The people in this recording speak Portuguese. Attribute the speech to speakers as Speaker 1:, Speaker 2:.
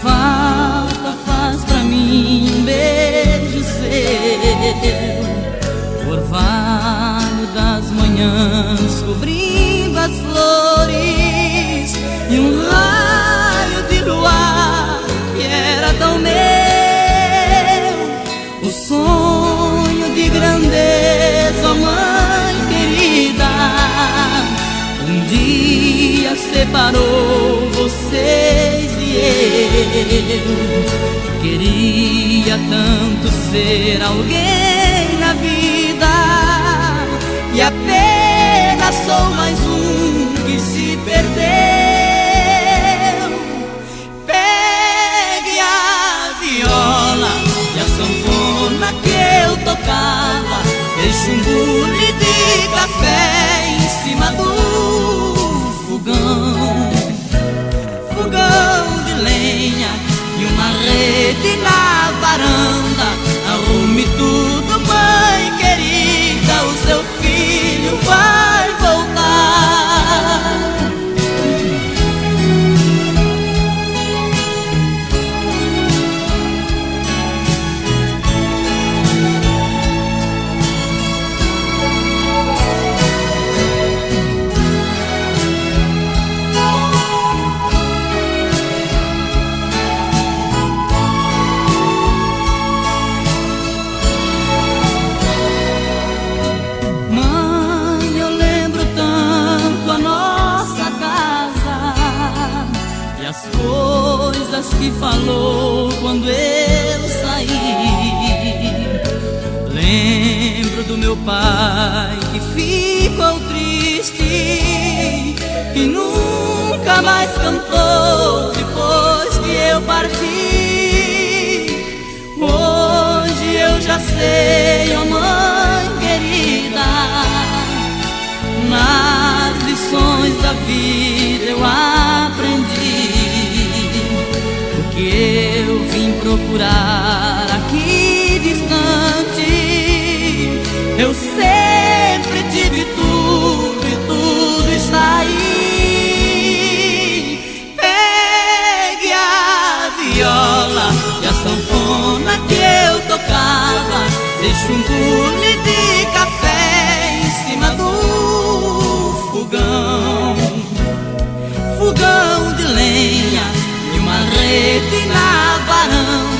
Speaker 1: falta faz pra mim um beijo seu, orvalho das manhãs cobrindo as flores e um raio de luar que era tão meu, o sonho de grandeza, mãe eu queria tanto ser alguém que falou quando eu saí. Lembro do meu pai que ficou triste e nunca mais cantou depois que eu parti. Hoje eu já sei, oh aqui distante. Eu sempre tive tudo e tudo está aí. Pegue a viola e a sanfona que eu tocava. Deixe um bule de café em cima do fogão. Fogão de lenha e uma rede na varanda.